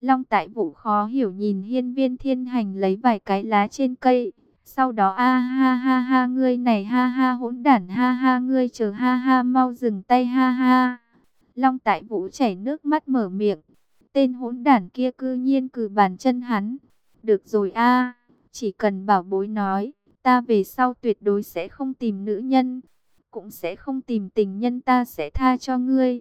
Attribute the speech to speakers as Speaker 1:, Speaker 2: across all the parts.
Speaker 1: Long tại vũ khó hiểu nhìn hiên viên thiên hành lấy vài cái lá trên cây. Sau đó a ha ha ha ngươi này ha ha hỗn đản ha ha ngươi chờ ha ha mau dừng tay ha ha. Long tại vũ chảy nước mắt mở miệng. Tên hỗn đản kia cư nhiên cử bàn chân hắn. Được rồi a chỉ cần bảo bối nói, ta về sau tuyệt đối sẽ không tìm nữ nhân. Cũng sẽ không tìm tình nhân ta sẽ tha cho ngươi.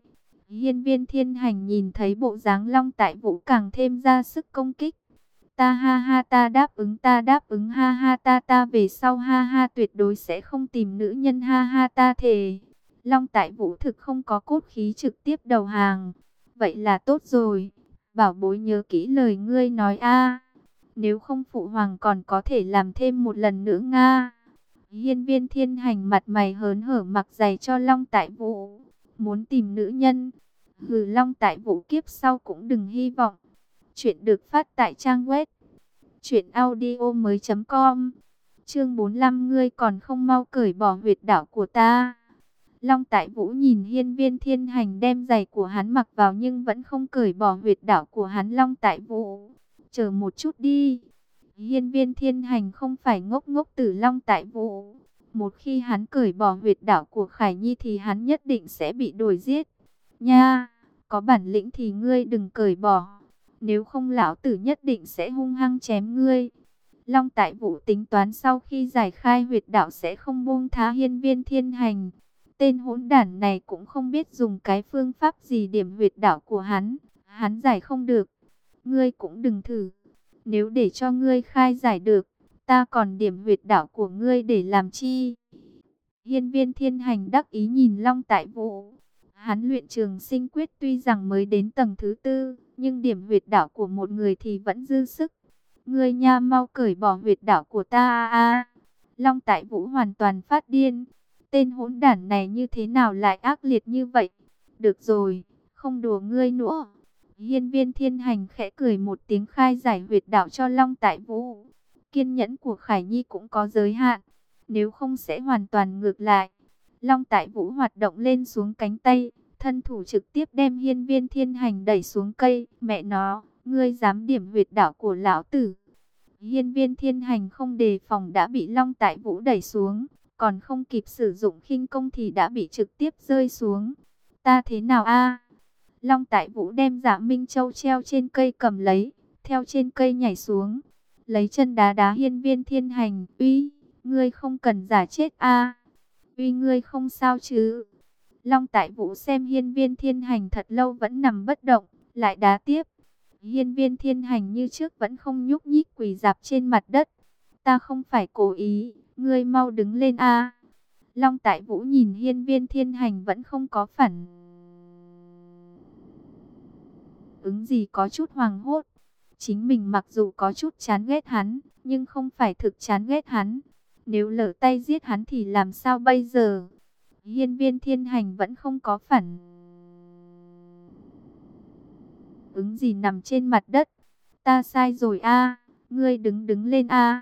Speaker 1: Hiên viên thiên hành nhìn thấy bộ dáng long tại vũ càng thêm ra sức công kích. Ta ha ha ta đáp ứng, ta đáp ứng, ha ha ta ta về sau, ha ha tuyệt đối sẽ không tìm nữ nhân, ha ha ta thề. Long tại vũ thực không có cốt khí trực tiếp đầu hàng. Vậy là tốt rồi. Bảo bối nhớ kỹ lời ngươi nói a Nếu không phụ hoàng còn có thể làm thêm một lần nữa nga. Hiên viên thiên hành mặt mày hớn hở mặc giày cho Long tại vũ. Muốn tìm nữ nhân. Hừ, Long tại vũ kiếp sau cũng đừng hy vọng. Chuyện được phát tại trang web truyệnaudiomoi.com. Chương 45 ngươi còn không mau cởi bỏ huyệt đảo của ta. Long Tại Vũ nhìn Hiên Viên Thiên Hành đem giày của hắn mặc vào nhưng vẫn không cởi bỏ huyệt đảo của hắn Long Tại Vũ. Chờ một chút đi. Hiên Viên Thiên Hành không phải ngốc ngốc tử Long Tại Vũ. Một khi hắn cởi bỏ huyệt đảo của Khải Nhi thì hắn nhất định sẽ bị đuổi giết. Nha, có bản lĩnh thì ngươi đừng cởi bỏ. Nếu không lão tử nhất định sẽ hung hăng chém ngươi. Long tại vũ tính toán sau khi giải khai huyệt đạo sẽ không buông thá hiên viên thiên hành. Tên hỗn đản này cũng không biết dùng cái phương pháp gì điểm huyệt đạo của hắn. Hắn giải không được. Ngươi cũng đừng thử. Nếu để cho ngươi khai giải được, ta còn điểm huyệt đạo của ngươi để làm chi? Hiên viên thiên hành đắc ý nhìn Long tại vũ. Hắn luyện trường sinh quyết tuy rằng mới đến tầng thứ tư, nhưng điểm huyệt đảo của một người thì vẫn dư sức. Ngươi nha mau cởi bỏ huyệt đảo của ta a. Long Tại Vũ hoàn toàn phát điên. Tên hỗn đản này như thế nào lại ác liệt như vậy? Được rồi, không đùa ngươi nữa. Hiên viên thiên hành khẽ cười một tiếng khai giải huyệt đảo cho Long Tại Vũ. Kiên nhẫn của Khải Nhi cũng có giới hạn, nếu không sẽ hoàn toàn ngược lại. Long Tại Vũ hoạt động lên xuống cánh tay, thân thủ trực tiếp đem hiên viên thiên hành đẩy xuống cây. Mẹ nó, ngươi dám điểm huyệt đảo của lão tử. Hiên viên thiên hành không đề phòng đã bị Long Tại Vũ đẩy xuống, còn không kịp sử dụng khinh công thì đã bị trực tiếp rơi xuống. Ta thế nào a? Long Tại Vũ đem Dạ Minh Châu treo trên cây cầm lấy, theo trên cây nhảy xuống, lấy chân đá đá hiên viên thiên hành. Uy, ngươi không cần giả chết a. Uy ngươi không sao chứ? Long tại vũ xem hiên viên thiên hành thật lâu vẫn nằm bất động, lại đá tiếp. Hiên viên thiên hành như trước vẫn không nhúc nhích quỳ dạp trên mặt đất. Ta không phải cố ý, ngươi mau đứng lên a. Long tại vũ nhìn hiên viên thiên hành vẫn không có phản. Ứng gì có chút hoàng hốt. Chính mình mặc dù có chút chán ghét hắn, nhưng không phải thực chán ghét hắn. Nếu lỡ tay giết hắn thì làm sao bây giờ? Hiên viên thiên hành vẫn không có phản. Ứng gì nằm trên mặt đất. Ta sai rồi a ngươi đứng đứng lên a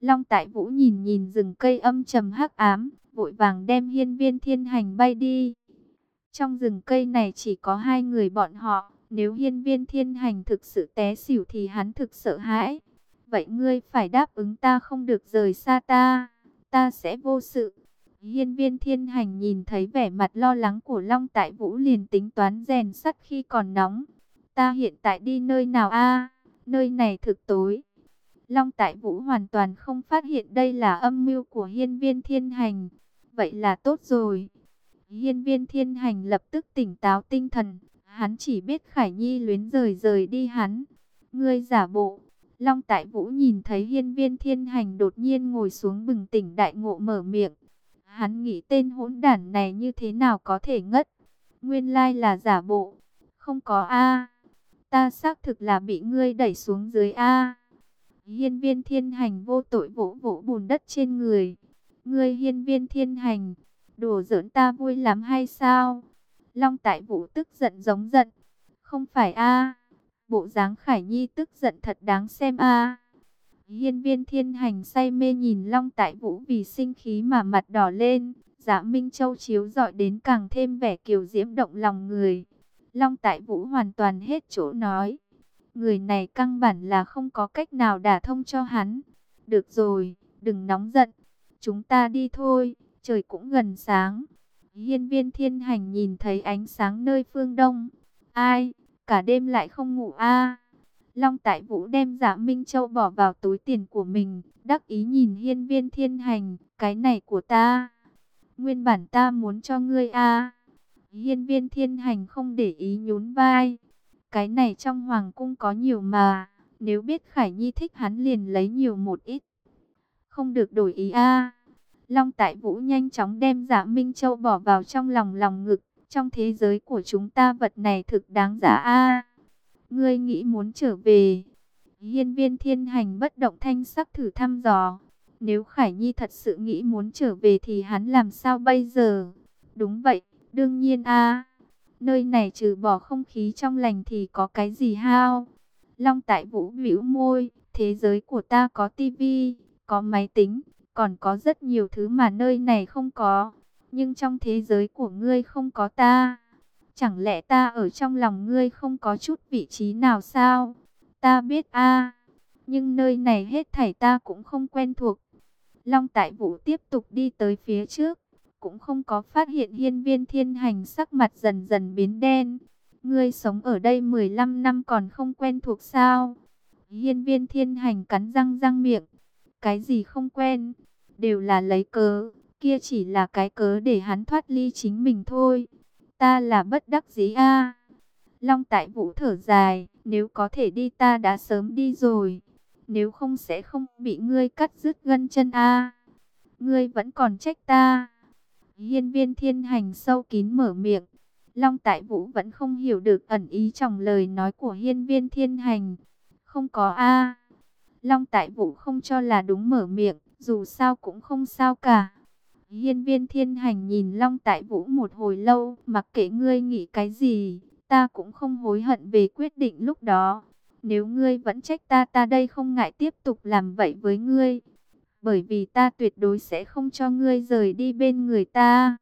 Speaker 1: Long tại vũ nhìn nhìn rừng cây âm trầm hắc ám, vội vàng đem hiên viên thiên hành bay đi. Trong rừng cây này chỉ có hai người bọn họ, nếu hiên viên thiên hành thực sự té xỉu thì hắn thực sợ hãi. Vậy ngươi phải đáp ứng ta không được rời xa ta, ta sẽ vô sự. Hiên viên thiên hành nhìn thấy vẻ mặt lo lắng của Long Tại Vũ liền tính toán rèn sắt khi còn nóng. Ta hiện tại đi nơi nào a? nơi này thực tối. Long Tại Vũ hoàn toàn không phát hiện đây là âm mưu của hiên viên thiên hành. Vậy là tốt rồi. Hiên viên thiên hành lập tức tỉnh táo tinh thần. Hắn chỉ biết Khải Nhi luyến rời rời đi hắn. Ngươi giả bộ. Long Tại Vũ nhìn thấy hiên viên thiên hành đột nhiên ngồi xuống bừng tỉnh đại ngộ mở miệng. Hắn nghĩ tên hỗn đản này như thế nào có thể ngất. Nguyên lai là giả bộ. Không có A. Ta xác thực là bị ngươi đẩy xuống dưới A. Hiên viên thiên hành vô tội vỗ vỗ bùn đất trên người. Ngươi hiên viên thiên hành. Đùa giỡn ta vui lắm hay sao? Long tại vũ tức giận giống giận. Không phải A. Bộ dáng Khải Nhi tức giận thật đáng xem A. Hiên viên thiên hành say mê nhìn Long Tại Vũ vì sinh khí mà mặt đỏ lên. Dạ Minh Châu chiếu dọi đến càng thêm vẻ kiều diễm động lòng người. Long Tại Vũ hoàn toàn hết chỗ nói. Người này căn bản là không có cách nào đả thông cho hắn. Được rồi, đừng nóng giận. Chúng ta đi thôi, trời cũng gần sáng. Hiên viên thiên hành nhìn thấy ánh sáng nơi phương đông. Ai, cả đêm lại không ngủ a Long Tại Vũ đem giả Minh Châu bỏ vào túi tiền của mình, đắc ý nhìn hiên viên thiên hành, cái này của ta. Nguyên bản ta muốn cho ngươi a Hiên viên thiên hành không để ý nhún vai. Cái này trong hoàng cung có nhiều mà, nếu biết Khải Nhi thích hắn liền lấy nhiều một ít. Không được đổi ý a Long Tại Vũ nhanh chóng đem dạ Minh Châu bỏ vào trong lòng lòng ngực. Trong thế giới của chúng ta vật này thực đáng giá a Ngươi nghĩ muốn trở về. Hiên viên thiên hành bất động thanh sắc thử thăm dò. Nếu Khải Nhi thật sự nghĩ muốn trở về thì hắn làm sao bây giờ? Đúng vậy, đương nhiên a Nơi này trừ bỏ không khí trong lành thì có cái gì hao? Long tại vũ bĩu môi, thế giới của ta có tivi, có máy tính, còn có rất nhiều thứ mà nơi này không có. Nhưng trong thế giới của ngươi không có ta. Chẳng lẽ ta ở trong lòng ngươi không có chút vị trí nào sao? Ta biết a nhưng nơi này hết thảy ta cũng không quen thuộc. Long Tại Vũ tiếp tục đi tới phía trước, cũng không có phát hiện hiên viên thiên hành sắc mặt dần dần biến đen. Ngươi sống ở đây 15 năm còn không quen thuộc sao? Hiên viên thiên hành cắn răng răng miệng. Cái gì không quen? Đều là lấy cớ. Kia chỉ là cái cớ để hắn thoát ly chính mình thôi. Ta là bất đắc dĩ a. Long tại vũ thở dài. Nếu có thể đi ta đã sớm đi rồi. Nếu không sẽ không bị ngươi cắt đứt gân chân a. Ngươi vẫn còn trách ta. Hiên viên thiên hành sâu kín mở miệng. Long Tại Vũ vẫn không hiểu được ẩn ý trong lời nói của hiên viên thiên hành. Không có A. Long Tại Vũ không cho là đúng mở miệng, dù sao cũng không sao cả. Hiên viên thiên hành nhìn Long Tại Vũ một hồi lâu, mặc kệ ngươi nghĩ cái gì, ta cũng không hối hận về quyết định lúc đó. Nếu ngươi vẫn trách ta ta đây không ngại tiếp tục làm vậy với ngươi. Bởi vì ta tuyệt đối sẽ không cho ngươi rời đi bên người ta.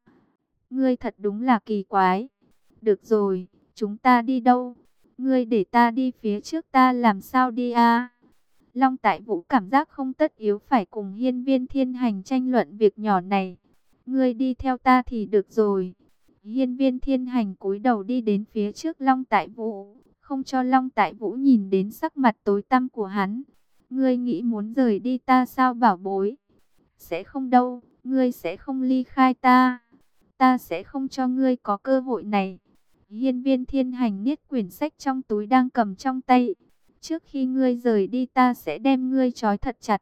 Speaker 1: Ngươi thật đúng là kỳ quái. Được rồi, chúng ta đi đâu? Ngươi để ta đi phía trước ta làm sao đi à? Long Tại Vũ cảm giác không tất yếu phải cùng hiên viên thiên hành tranh luận việc nhỏ này. Ngươi đi theo ta thì được rồi. Hiên viên thiên hành cúi đầu đi đến phía trước Long Tại Vũ, không cho Long Tại Vũ nhìn đến sắc mặt tối tăm của hắn. Ngươi nghĩ muốn rời đi ta sao bảo bối? Sẽ không đâu, ngươi sẽ không ly khai ta. Ta sẽ không cho ngươi có cơ hội này. Hiên viên thiên hành niết quyển sách trong túi đang cầm trong tay. Trước khi ngươi rời đi ta sẽ đem ngươi trói thật chặt.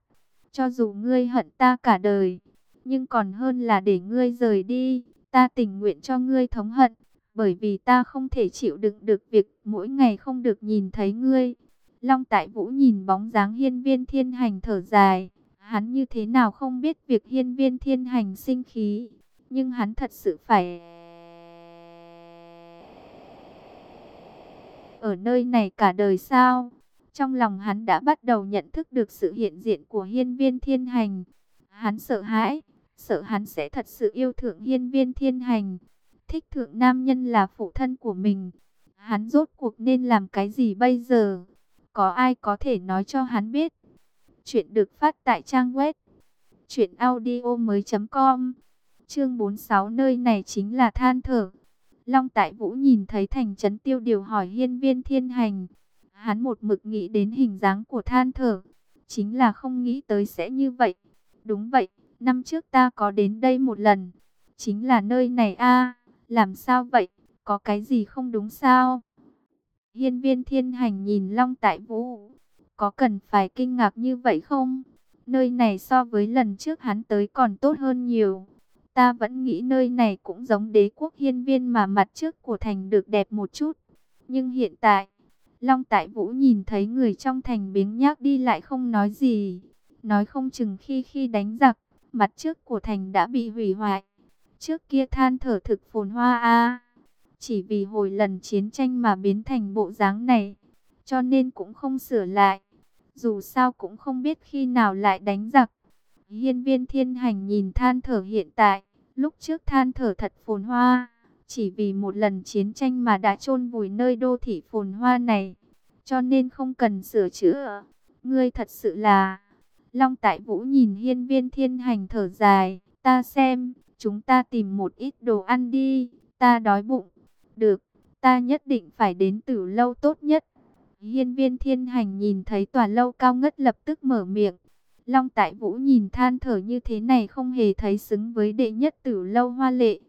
Speaker 1: Cho dù ngươi hận ta cả đời. Nhưng còn hơn là để ngươi rời đi. Ta tình nguyện cho ngươi thống hận. Bởi vì ta không thể chịu đựng được việc mỗi ngày không được nhìn thấy ngươi. Long Tại Vũ nhìn bóng dáng hiên viên thiên hành thở dài. Hắn như thế nào không biết việc hiên viên thiên hành sinh khí. Nhưng hắn thật sự phải... Ở nơi này cả đời sao? Trong lòng hắn đã bắt đầu nhận thức được sự hiện diện của hiên viên thiên hành. Hắn sợ hãi, sợ hắn sẽ thật sự yêu thượng hiên viên thiên hành. Thích thượng nam nhân là phụ thân của mình. Hắn rốt cuộc nên làm cái gì bây giờ? Có ai có thể nói cho hắn biết? Chuyện được phát tại trang web truyệnaudiomoi.com. Chương 46 nơi này chính là than thở. Long Tại Vũ nhìn thấy thành trấn tiêu điều hỏi hiên viên thiên hành. Hắn một mực nghĩ đến hình dáng của than thở. Chính là không nghĩ tới sẽ như vậy. Đúng vậy, năm trước ta có đến đây một lần. Chính là nơi này a làm sao vậy? Có cái gì không đúng sao? Hiên viên thiên hành nhìn Long Tại Vũ. Có cần phải kinh ngạc như vậy không? Nơi này so với lần trước hắn tới còn tốt hơn nhiều. Ta vẫn nghĩ nơi này cũng giống đế quốc hiên viên mà mặt trước của thành được đẹp một chút. Nhưng hiện tại, Long Tại Vũ nhìn thấy người trong thành biếng nhác đi lại không nói gì. Nói không chừng khi khi đánh giặc, mặt trước của thành đã bị hủy hoại. Trước kia than thở thực phồn hoa a Chỉ vì hồi lần chiến tranh mà biến thành bộ dáng này. Cho nên cũng không sửa lại. Dù sao cũng không biết khi nào lại đánh giặc. Hiên viên thiên hành nhìn than thở hiện tại. Lúc trước than thở thật phồn hoa. Chỉ vì một lần chiến tranh mà đã chôn vùi nơi đô thị phồn hoa này. cho nên không cần sửa chữa. Ngươi thật sự là... Long Tại Vũ nhìn hiên viên thiên hành thở dài, ta xem, chúng ta tìm một ít đồ ăn đi, ta đói bụng. Được, ta nhất định phải đến tử lâu tốt nhất. Hiên viên thiên hành nhìn thấy tòa lâu cao ngất lập tức mở miệng. Long Tại Vũ nhìn than thở như thế này không hề thấy xứng với đệ nhất tử lâu hoa lệ.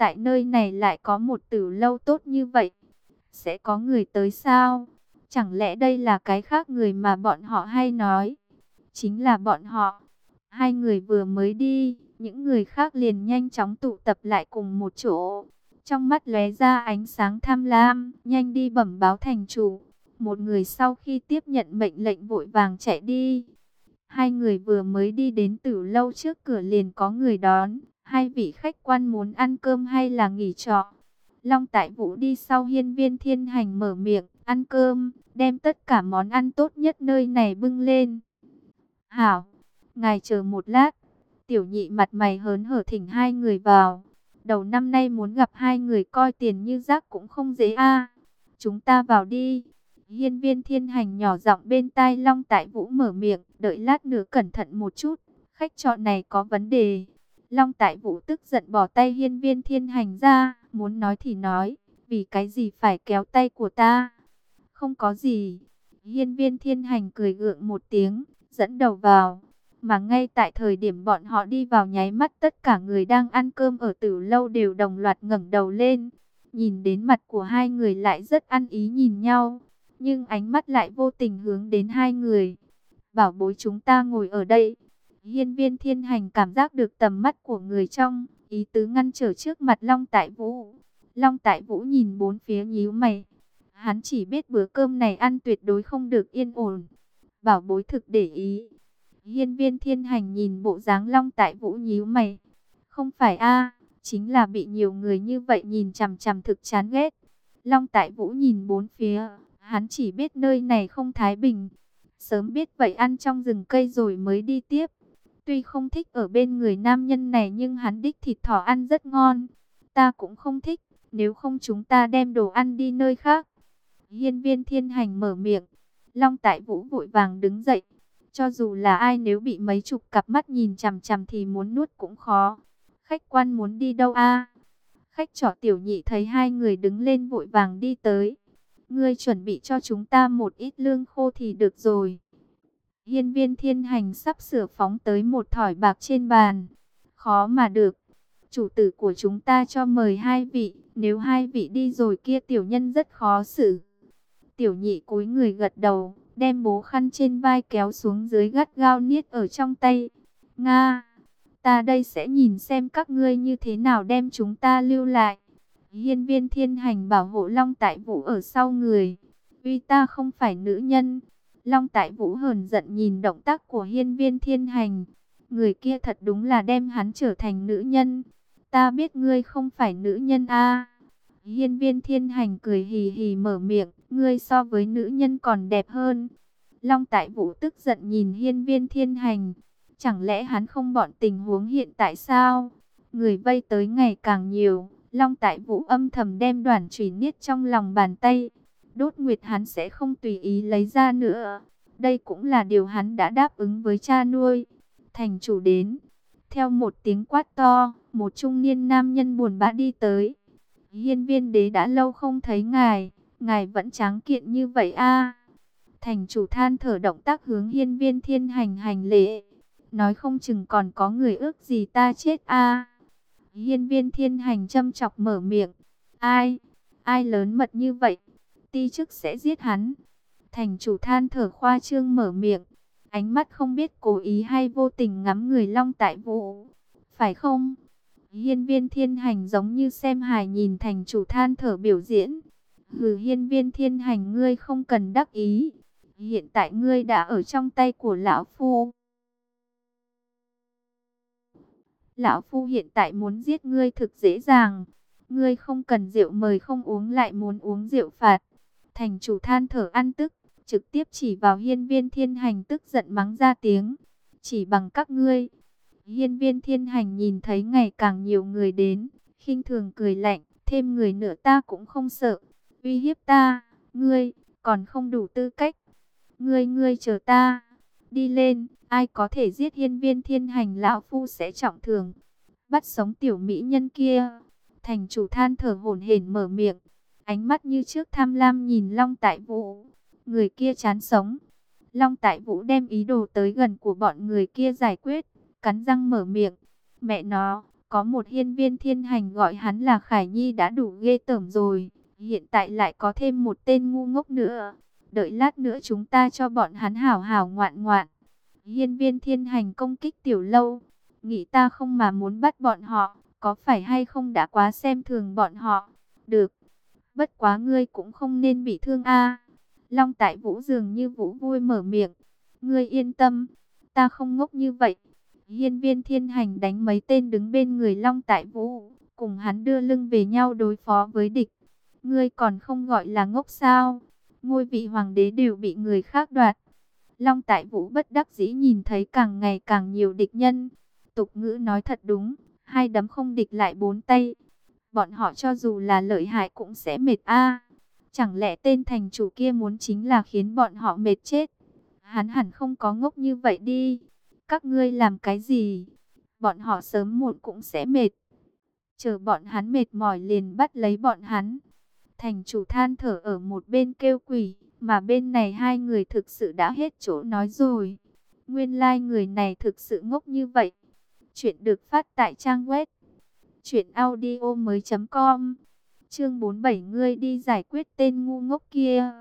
Speaker 1: Tại nơi này lại có một tử lâu tốt như vậy. Sẽ có người tới sao? Chẳng lẽ đây là cái khác người mà bọn họ hay nói? Chính là bọn họ. Hai người vừa mới đi, những người khác liền nhanh chóng tụ tập lại cùng một chỗ. Trong mắt lóe ra ánh sáng tham lam, nhanh đi bẩm báo thành chủ. Một người sau khi tiếp nhận mệnh lệnh vội vàng chạy đi. Hai người vừa mới đi đến tử lâu trước cửa liền có người đón. Hai vị khách quan muốn ăn cơm hay là nghỉ trọ? Long Tại Vũ đi sau hiên viên thiên hành mở miệng, ăn cơm, đem tất cả món ăn tốt nhất nơi này bưng lên. Hảo, ngài chờ một lát. Tiểu nhị mặt mày hớn hở thỉnh hai người vào. Đầu năm nay muốn gặp hai người coi tiền như rác cũng không dễ a. Chúng ta vào đi. Hiên viên thiên hành nhỏ giọng bên tai Long Tại Vũ mở miệng, đợi lát nữa cẩn thận một chút. Khách trọ này có vấn đề. Long Tại Vũ tức giận bỏ tay hiên viên thiên hành ra, muốn nói thì nói, vì cái gì phải kéo tay của ta? Không có gì. Hiên viên thiên hành cười gượng một tiếng, dẫn đầu vào. Mà ngay tại thời điểm bọn họ đi vào nháy mắt tất cả người đang ăn cơm ở tử lâu đều đồng loạt ngẩng đầu lên. Nhìn đến mặt của hai người lại rất ăn ý nhìn nhau. Nhưng ánh mắt lại vô tình hướng đến hai người. Bảo bối chúng ta ngồi ở đây. Hiên viên thiên hành cảm giác được tầm mắt của người trong. Ý tứ ngăn trở trước mặt Long Tại Vũ. Long Tại Vũ nhìn bốn phía nhíu mày. Hắn chỉ biết bữa cơm này ăn tuyệt đối không được yên ổn. Bảo bối thực để ý. Hiên viên thiên hành nhìn bộ dáng long tại vũ nhíu mày. Không phải a chính là bị nhiều người như vậy nhìn chằm chằm thực chán ghét. Long tại vũ nhìn bốn phía, hắn chỉ biết nơi này không thái bình. Sớm biết vậy ăn trong rừng cây rồi mới đi tiếp. Tuy không thích ở bên người nam nhân này nhưng hắn đích thịt thỏ ăn rất ngon. Ta cũng không thích, nếu không chúng ta đem đồ ăn đi nơi khác. Hiên viên thiên hành mở miệng. Long tại vũ vội vàng đứng dậy. Cho dù là ai nếu bị mấy chục cặp mắt nhìn chằm chằm thì muốn nuốt cũng khó. Khách quan muốn đi đâu a? Khách trọ tiểu nhị thấy hai người đứng lên vội vàng đi tới. Ngươi chuẩn bị cho chúng ta một ít lương khô thì được rồi. Hiên viên thiên hành sắp sửa phóng tới một thỏi bạc trên bàn. Khó mà được. Chủ tử của chúng ta cho mời hai vị. Nếu hai vị đi rồi kia tiểu nhân rất khó xử. Tiểu nhị cúi người gật đầu, đem bố khăn trên vai kéo xuống dưới gắt gao niết ở trong tay. Nga, ta đây sẽ nhìn xem các ngươi như thế nào đem chúng ta lưu lại. Hiên viên thiên hành bảo hộ Long Tại Vũ ở sau người. Vì ta không phải nữ nhân. Long Tại Vũ hờn giận nhìn động tác của hiên viên thiên hành. Người kia thật đúng là đem hắn trở thành nữ nhân. Ta biết ngươi không phải nữ nhân a Hiên viên thiên hành cười hì hì mở miệng, ngươi so với nữ nhân còn đẹp hơn. Long tại vũ tức giận nhìn hiên viên thiên hành, chẳng lẽ hắn không bọn tình huống hiện tại sao? Người vây tới ngày càng nhiều, Long tại vũ âm thầm đem đoàn trùy niết trong lòng bàn tay. Đốt nguyệt hắn sẽ không tùy ý lấy ra nữa. Đây cũng là điều hắn đã đáp ứng với cha nuôi. Thành chủ đến. Theo một tiếng quát to, một trung niên nam nhân buồn bã đi tới. Hiên viên đế đã lâu không thấy ngài, ngài vẫn tráng kiện như vậy a. Thành chủ than thở động tác hướng hiên viên thiên hành hành lễ. Nói không chừng còn có người ước gì ta chết a. Hiên viên thiên hành châm chọc mở miệng. Ai? Ai lớn mật như vậy? Ti chức sẽ giết hắn. Thành chủ than thở khoa trương mở miệng. Ánh mắt không biết cố ý hay vô tình ngắm người long tại vũ. Phải không? Hiên viên thiên hành giống như xem hài nhìn thành chủ than thở biểu diễn. Hừ, hiên viên thiên hành, ngươi không cần đắc ý. Hiện tại ngươi đã ở trong tay của lão phu. Lão phu hiện tại muốn giết ngươi thực dễ dàng. Ngươi không cần rượu mời, không uống lại muốn uống rượu phạt. Thành chủ than thở ăn tức, trực tiếp chỉ vào hiên viên thiên hành tức giận mắng ra tiếng. Chỉ bằng các ngươi Hiên viên thiên hành nhìn thấy ngày càng nhiều người đến, khinh thường cười lạnh, thêm người nữa ta cũng không sợ. Uy hiếp ta, ngươi, còn không đủ tư cách. Ngươi ngươi chờ ta, đi lên, ai có thể giết hiên viên thiên hành lão phu sẽ trọng thường. Bắt sống tiểu mỹ nhân kia, thành chủ than thở hổn hển mở miệng, ánh mắt như trước tham lam nhìn Long Tại Vũ, người kia chán sống. Long Tại Vũ đem ý đồ tới gần của bọn người kia giải quyết, cắn răng mở miệng, mẹ nó, có một hiên viên thiên hành gọi hắn là Khải Nhi đã đủ ghê tởm rồi, hiện tại lại có thêm một tên ngu ngốc nữa. Đợi lát nữa chúng ta cho bọn hắn hảo hảo ngoạn ngoạn. Hiên viên thiên hành công kích tiểu lâu. Nghĩ ta không mà muốn bắt bọn họ. Có phải hay không đã quá xem thường bọn họ. Được. Bất quá ngươi cũng không nên bị thương a. Long tại vũ dường như vũ vui mở miệng. Ngươi yên tâm. Ta không ngốc như vậy. Hiên viên thiên hành đánh mấy tên đứng bên người Long tại vũ. Cùng hắn đưa lưng về nhau đối phó với địch. Ngươi còn không gọi là ngốc sao? ngôi vị hoàng đế đều bị người khác đoạt. Long Tại Vũ bất đắc dĩ nhìn thấy càng ngày càng nhiều địch nhân. Tục ngữ nói thật đúng, hai đấm không địch lại bốn tay. Bọn họ cho dù là lợi hại cũng sẽ mệt a. Chẳng lẽ tên thành chủ kia muốn chính là khiến bọn họ mệt chết? Hắn hẳn không có ngốc như vậy đi. Các ngươi làm cái gì? Bọn họ sớm muộn cũng sẽ mệt. Chờ bọn hắn mệt mỏi liền bắt lấy bọn hắn. Thành chủ than thở ở một bên kêu quỷ, mà bên này hai người thực sự đã hết chỗ nói rồi. Nguyên lai like người này thực sự ngốc như vậy. Chuyện được phát tại trang web truyệnaudiomoi.com. Chương 47 ngươi đi giải quyết tên ngu ngốc kia.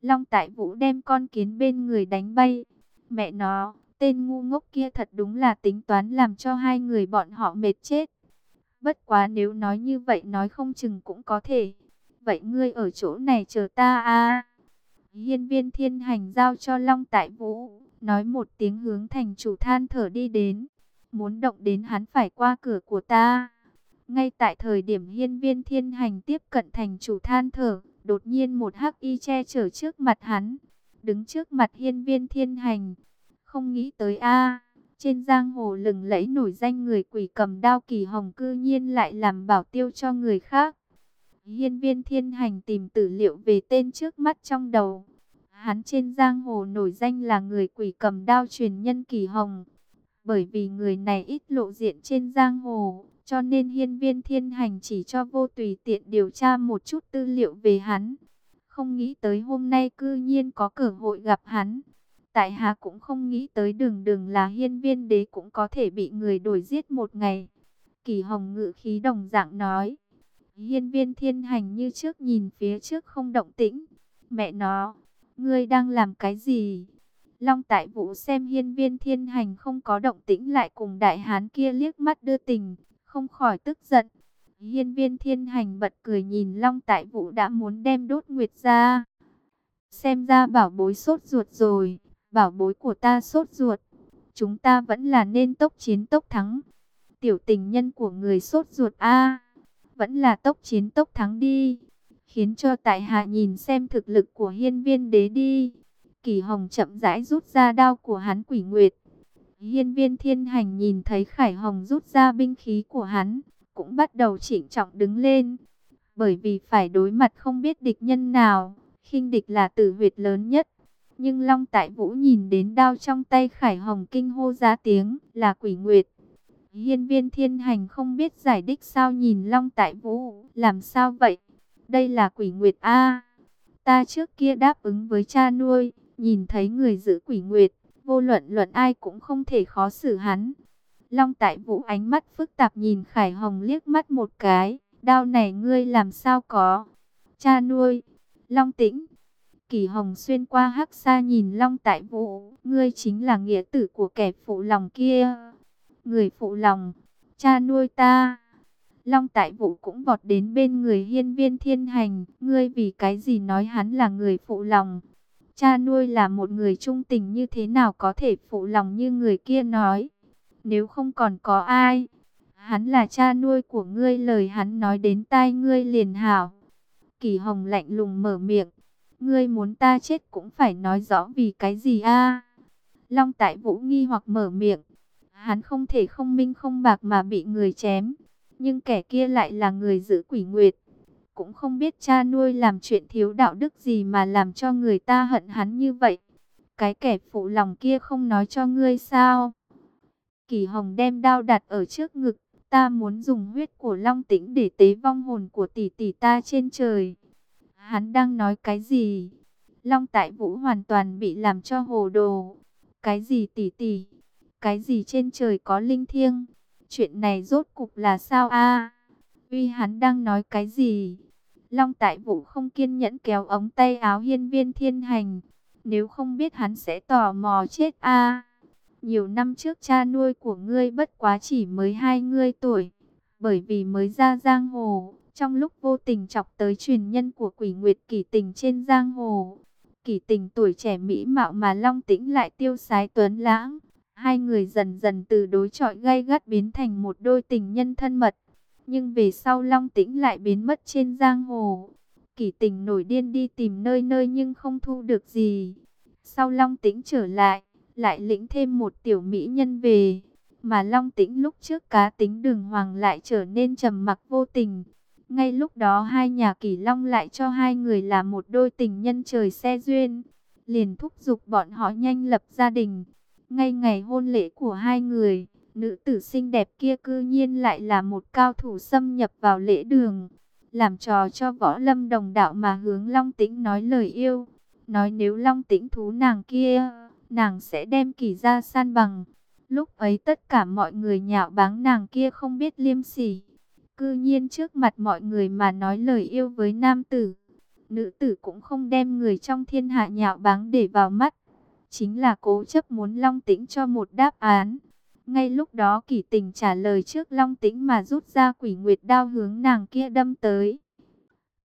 Speaker 1: Long Tại Vũ đem con kiến bên người đánh bay. Mẹ nó, tên ngu ngốc kia thật đúng là tính toán làm cho hai người bọn họ mệt chết. Bất quá nếu nói như vậy nói không chừng cũng có thể. Vậy ngươi ở chỗ này chờ ta a Hiên viên thiên hành giao cho Long Tại Vũ, nói một tiếng hướng thành chủ than thở đi đến. Muốn động đến hắn phải qua cửa của ta. Ngay tại thời điểm hiên viên thiên hành tiếp cận thành chủ than thở, đột nhiên một hắc y che chở trước mặt hắn. Đứng trước mặt hiên viên thiên hành. Không nghĩ tới a trên giang hồ lừng lẫy nổi danh người quỷ cầm đao kỳ hồng cư nhiên lại làm bảo tiêu cho người khác. Hiên viên thiên hành tìm tử liệu về tên trước mắt trong đầu. Hắn trên giang hồ nổi danh là người quỷ cầm đao truyền nhân kỳ hồng. Bởi vì người này ít lộ diện trên giang hồ, cho nên hiên viên thiên hành chỉ cho vô tùy tiện điều tra một chút tư liệu về hắn. Không nghĩ tới hôm nay cư nhiên có cơ hội gặp hắn. Tại hạ cũng không nghĩ tới đường đường là hiên viên đế cũng có thể bị người đổi giết một ngày. Kỳ hồng ngự khí đồng dạng nói. Hiên viên thiên hành như trước nhìn phía trước không động tĩnh. Mẹ nó, ngươi đang làm cái gì? Long tại vũ xem hiên viên thiên hành không có động tĩnh lại cùng đại hán kia liếc mắt đưa tình, không khỏi tức giận. Hiên viên thiên hành bật cười nhìn Long tại vũ đã muốn đem đốt nguyệt ra. Xem ra bảo bối sốt ruột rồi, bảo bối của ta sốt ruột. Chúng ta vẫn là nên tốc chiến tốc thắng. Tiểu tình nhân của người sốt ruột a vẫn là tốc chiến tốc thắng đi. Khiến cho tại hạ nhìn xem thực lực của hiên viên đế đi. Kỳ hồng chậm rãi rút ra đao của hắn quỷ nguyệt. Hiên viên thiên hành nhìn thấy Khải Hồng rút ra binh khí của hắn, cũng bắt đầu chỉnh trọng đứng lên. Bởi vì phải đối mặt không biết địch nhân nào, khinh địch là tử huyệt lớn nhất. Nhưng Long Tại Vũ nhìn đến đao trong tay Khải Hồng kinh hô ra tiếng là quỷ nguyệt. Hiên viên thiên hành không biết giải đích sao nhìn Long Tại Vũ, làm sao vậy? Đây là quỷ nguyệt A. Ta trước kia đáp ứng với cha nuôi, nhìn thấy người giữ quỷ nguyệt, vô luận luận ai cũng không thể khó xử hắn. Long Tại Vũ ánh mắt phức tạp nhìn Khải Hồng liếc mắt một cái, đao này ngươi làm sao có? Cha nuôi, Long Tĩnh. Kỳ Hồng xuyên qua hắc xa nhìn Long Tại Vũ, ngươi chính là nghĩa tử của kẻ phụ lòng kia người phụ lòng, cha nuôi ta. Long tại vũ cũng vọt đến bên người hiên viên thiên hành, ngươi vì cái gì nói hắn là người phụ lòng. Cha nuôi là một người trung tình như thế nào có thể phụ lòng như người kia nói. Nếu không còn có ai, hắn là cha nuôi của ngươi lời hắn nói đến tai ngươi liền hảo. Kỳ hồng lạnh lùng mở miệng, ngươi muốn ta chết cũng phải nói rõ vì cái gì a Long tại vũ nghi hoặc mở miệng, Hắn không thể không minh không bạc mà bị người chém. Nhưng kẻ kia lại là người giữ quỷ nguyệt. Cũng không biết cha nuôi làm chuyện thiếu đạo đức gì mà làm cho người ta hận hắn như vậy. Cái kẻ phụ lòng kia không nói cho ngươi sao? Kỳ Hồng đem đao đặt ở trước ngực, ta muốn dùng huyết của Long Tĩnh để tế vong hồn của tỷ tỷ ta trên trời. Hắn đang nói cái gì? Long Tại Vũ hoàn toàn bị làm cho hồ đồ. Cái gì tỷ tỷ? Cái gì trên trời có linh thiêng? Chuyện này rốt cục là sao a? Uy hắn đang nói cái gì? Long Tại Vũ không kiên nhẫn kéo ống tay áo hiên viên thiên hành. Nếu không biết hắn sẽ tò mò chết a. Nhiều năm trước cha nuôi của ngươi bất quá chỉ mới hai ngươi tuổi. Bởi vì mới ra giang hồ, trong lúc vô tình chọc tới truyền nhân của quỷ nguyệt kỷ tình trên giang hồ. Kỷ tình tuổi trẻ mỹ mạo mà long tĩnh lại tiêu sái tuấn lãng. Hai người dần dần từ đối trọi gay gắt biến thành một đôi tình nhân thân mật. Nhưng về sau long tĩnh lại biến mất trên giang hồ. Kỷ tình nổi điên đi tìm nơi nơi nhưng không thu được gì. Sau long tĩnh trở lại lại lĩnh thêm một tiểu mỹ nhân về. Mà Long Tĩnh lúc trước cá tính đường hoàng lại trở nên trầm mặc vô tình. Ngay lúc đó hai nhà kỷ Long lại cho hai người là một đôi tình nhân trời xe duyên. Liền thúc giục bọn họ nhanh lập gia đình. Ngay ngày hôn lễ của hai người, nữ tử xinh đẹp kia cư nhiên lại là một cao thủ xâm nhập vào lễ đường. Làm trò cho võ lâm đồng đạo mà hướng Long Tĩnh nói lời yêu. Nói nếu Long Tĩnh thú nàng kia, nàng sẽ đem kỳ ra san bằng. Lúc ấy tất cả mọi người nhạo báng nàng kia không biết liêm sỉ. Cư nhiên trước mặt mọi người mà nói lời yêu với nam tử. Nữ tử cũng không đem người trong thiên hạ nhạo báng để vào mắt. Chính là cố chấp muốn Long Tĩnh cho một đáp án. Ngay lúc đó kỳ tình trả lời trước Long Tĩnh mà rút ra quỷ nguyệt đao hướng nàng kia đâm tới.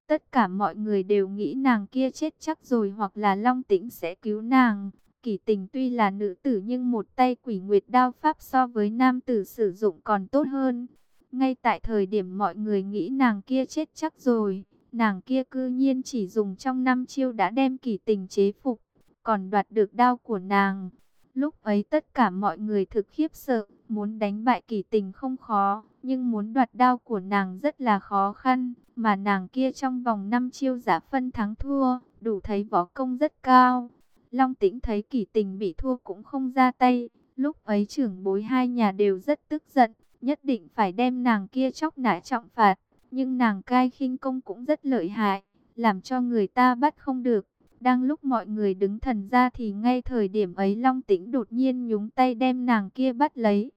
Speaker 1: Tất cả mọi người đều nghĩ nàng kia chết chắc rồi hoặc là Long Tĩnh sẽ cứu nàng. Kỷ tình tuy là nữ tử nhưng một tay quỷ nguyệt đao pháp so với nam tử sử dụng còn tốt hơn. Ngay tại thời điểm mọi người nghĩ nàng kia chết chắc rồi, nàng kia cư nhiên chỉ dùng trong năm chiêu đã đem kỷ tình chế phục, còn đoạt được đao của nàng. Lúc ấy tất cả mọi người thực khiếp sợ, muốn đánh bại kỷ tình không khó, nhưng muốn đoạt đao của nàng rất là khó khăn, mà nàng kia trong vòng năm chiêu giả phân thắng thua, đủ thấy võ công rất cao. Long Tĩnh thấy kỷ tình bị thua cũng không ra tay. Lúc ấy trưởng bối hai nhà đều rất tức giận, nhất định phải đem nàng kia chóc nã trọng phạt. Nhưng nàng cai khinh công cũng rất lợi hại, làm cho người ta bắt không được. Đang lúc mọi người đứng thần ra thì ngay thời điểm ấy Long Tĩnh đột nhiên nhúng tay đem nàng kia bắt lấy.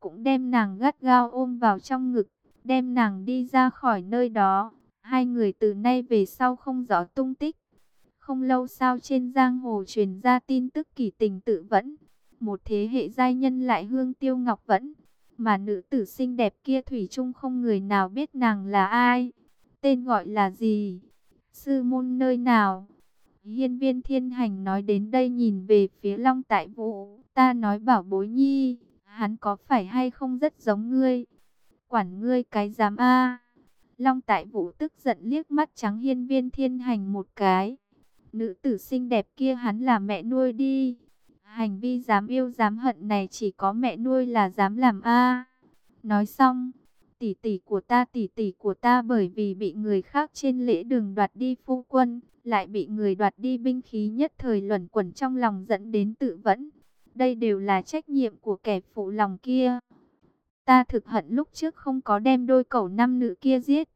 Speaker 1: Cũng đem nàng gắt gao ôm vào trong ngực, đem nàng đi ra khỏi nơi đó. Hai người từ nay về sau không rõ tung tích. Không lâu sau trên giang hồ truyền ra tin tức kỳ tình tự vẫn. Một thế hệ giai nhân lại hương tiêu ngọc vẫn. Mà nữ tử xinh đẹp kia Thủy chung không người nào biết nàng là ai. Tên gọi là gì? Sư môn nơi nào? Hiên viên thiên hành nói đến đây nhìn về phía long tại vũ. Ta nói bảo bối nhi, hắn có phải hay không rất giống ngươi? Quản ngươi cái dám a Long tại vũ tức giận liếc mắt trắng hiên viên thiên hành một cái. Nữ tử xinh đẹp kia hắn là mẹ nuôi đi. Hành vi dám yêu dám hận này chỉ có mẹ nuôi là dám làm a. Nói xong, tỷ tỷ của ta tỷ tỷ của ta bởi vì bị người khác trên lễ đường đoạt đi phu quân, lại bị người đoạt đi binh khí nhất thời luẩn quẩn trong lòng dẫn đến tự vẫn. Đây đều là trách nhiệm của kẻ phụ lòng kia. Ta thực hận lúc trước không có đem đôi cẩu năm nữ kia giết.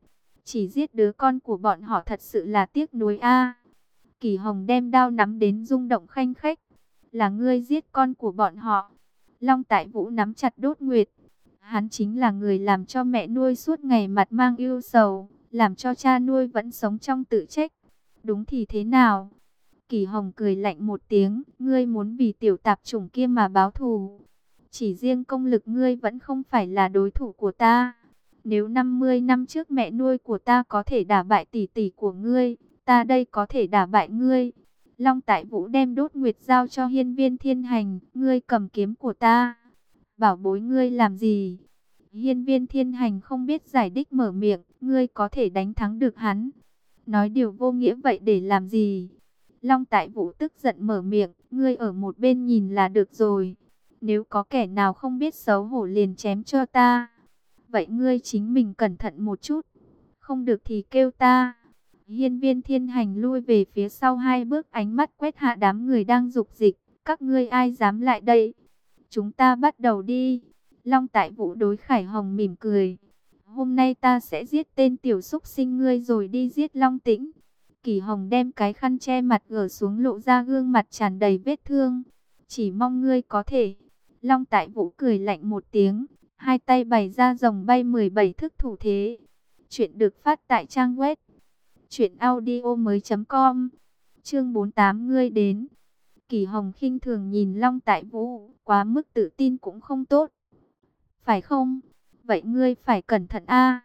Speaker 1: Chỉ giết đứa con của bọn họ thật sự là tiếc nuối a. Kỳ Hồng đem đao nắm đến rung động khanh khách. Là ngươi giết con của bọn họ. Long Tại Vũ nắm chặt đốt nguyệt. Hắn chính là người làm cho mẹ nuôi suốt ngày mặt mang yêu sầu. Làm cho cha nuôi vẫn sống trong tự trách. Đúng thì thế nào? Kỳ Hồng cười lạnh một tiếng. Ngươi muốn vì tiểu tạp chủng kia mà báo thù. Chỉ riêng công lực ngươi vẫn không phải là đối thủ của ta. Nếu 50 năm trước mẹ nuôi của ta có thể đả bại tỷ tỷ của ngươi, ta đây có thể đả bại ngươi. Long Tại Vũ đem đốt nguyệt giao cho hiên viên thiên hành, ngươi cầm kiếm của ta. Bảo bối ngươi làm gì? Hiên viên thiên hành không biết giải đích mở miệng, ngươi có thể đánh thắng được hắn. Nói điều vô nghĩa vậy để làm gì? Long Tại Vũ tức giận mở miệng, ngươi ở một bên nhìn là được rồi. Nếu có kẻ nào không biết xấu hổ liền chém cho ta. Vậy ngươi chính mình cẩn thận một chút không được thì kêu ta. Hiên viên thiên hành lui về phía sau hai bước ánh mắt quét hạ đám người đang dục dịch. Các ngươi ai dám lại đây? Chúng ta bắt đầu đi. Long tại vũ đối Khải Hồng mỉm cười. Hôm nay ta sẽ giết tên tiểu xúc sinh ngươi rồi đi giết Long Tĩnh. Kỳ Hồng đem cái khăn che mặt gỡ xuống lộ ra gương mặt tràn đầy vết thương. Chỉ mong ngươi có thể. Long tại vũ cười lạnh một tiếng. Hai tay bày ra rồng bay 17 thức thủ thế. Chuyện được phát tại trang web. Chuyện audio mới com. Chương 48 ngươi đến. Kỳ Hồng khinh thường nhìn Long Tại Vũ, quá mức tự tin cũng không tốt. Phải không? Vậy ngươi phải cẩn thận a.